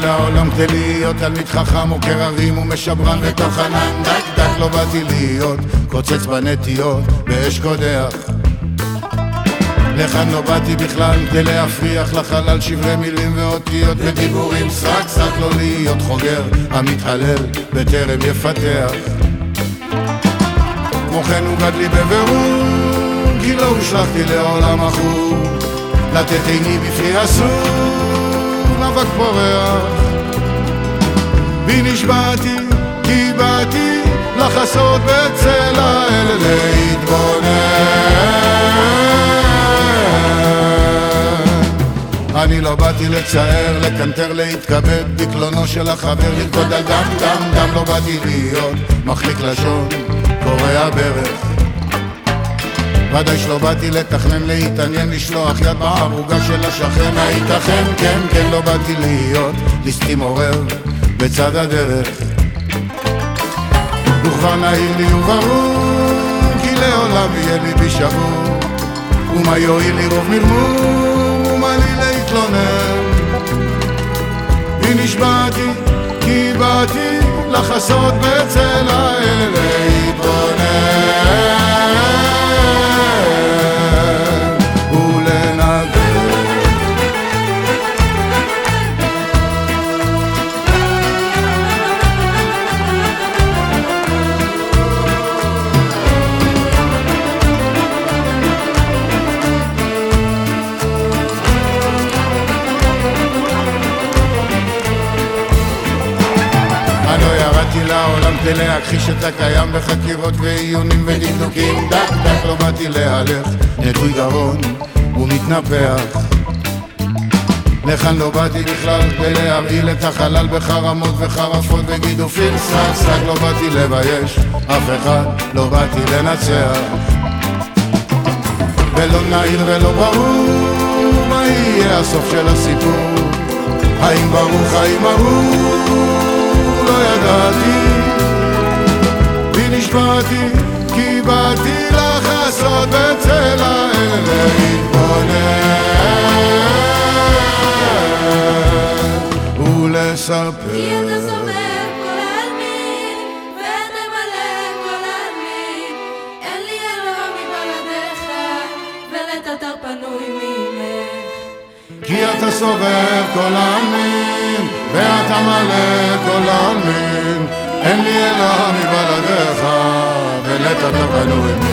לעולם כדי להיות תלמיד חכם עוקר הרים ומשברן ענן. דק דק לא באתי להיות קוצץ בנטיות באש קודח לכאן לא באתי בכלל כדי להפריח לחלל שברי מילים ואותיות ודיבורים. סרק סרק לא להיות חוגר המתהלל בטרם יפתח. כמו כן הוגד לי בבירור כי לא הושלכתי לעולם עכור לתת עיני בפרי אסור אבק פורח בי נשבעתי כי באתי לחסות בצל האל להתבונן. אני לא באתי לצער, לקנטר, להתכבד בקלונו של החבר, לרקוד על דם דם דם לא באתי להיות מחליק לשון, קורע ברך ודאי שלא באתי לתכנן, להתעניין, לשלוח יד בערוגה של השכן. הייתכן, כן, כן, לא באתי להיות ליסטים עורר בצד הדרך. וכבר נהיר לי וברור כי לעולם יהיה ליבי שבור. ומה יועיל לי רוב מרמור ומה לי להתלונן. בי נשבעתי כי באתי לחסות בצל כדי להכחיש את הקיים בחקירות ועיונים ודקדוקים דק דק לא באתי להלך נטוי גרון ומתנפח לכאן לא באתי בכלל כדי להרעיל את החלל בחרמות וחרפות וגידופים. סק סק לא באתי לבייש אף אחד לא באתי לנצח. ולא נעיר ולא ברור מה יהיה הסוף של הסיפור. האם ברוך האם ארור לא ידעתי נשבעתי כי באתי לחסות בצל האל להתבונן ולספר. כי אתה סובב כל העלמין ותמלא כל העלמין. אין לי אלוה מבלעדיך ולתתר פנוי ממך. כי אתה סובב כל העלמין ואתה מלא כל העלמין. אין לי אלוה מבלעדיך net a ta ka n'o.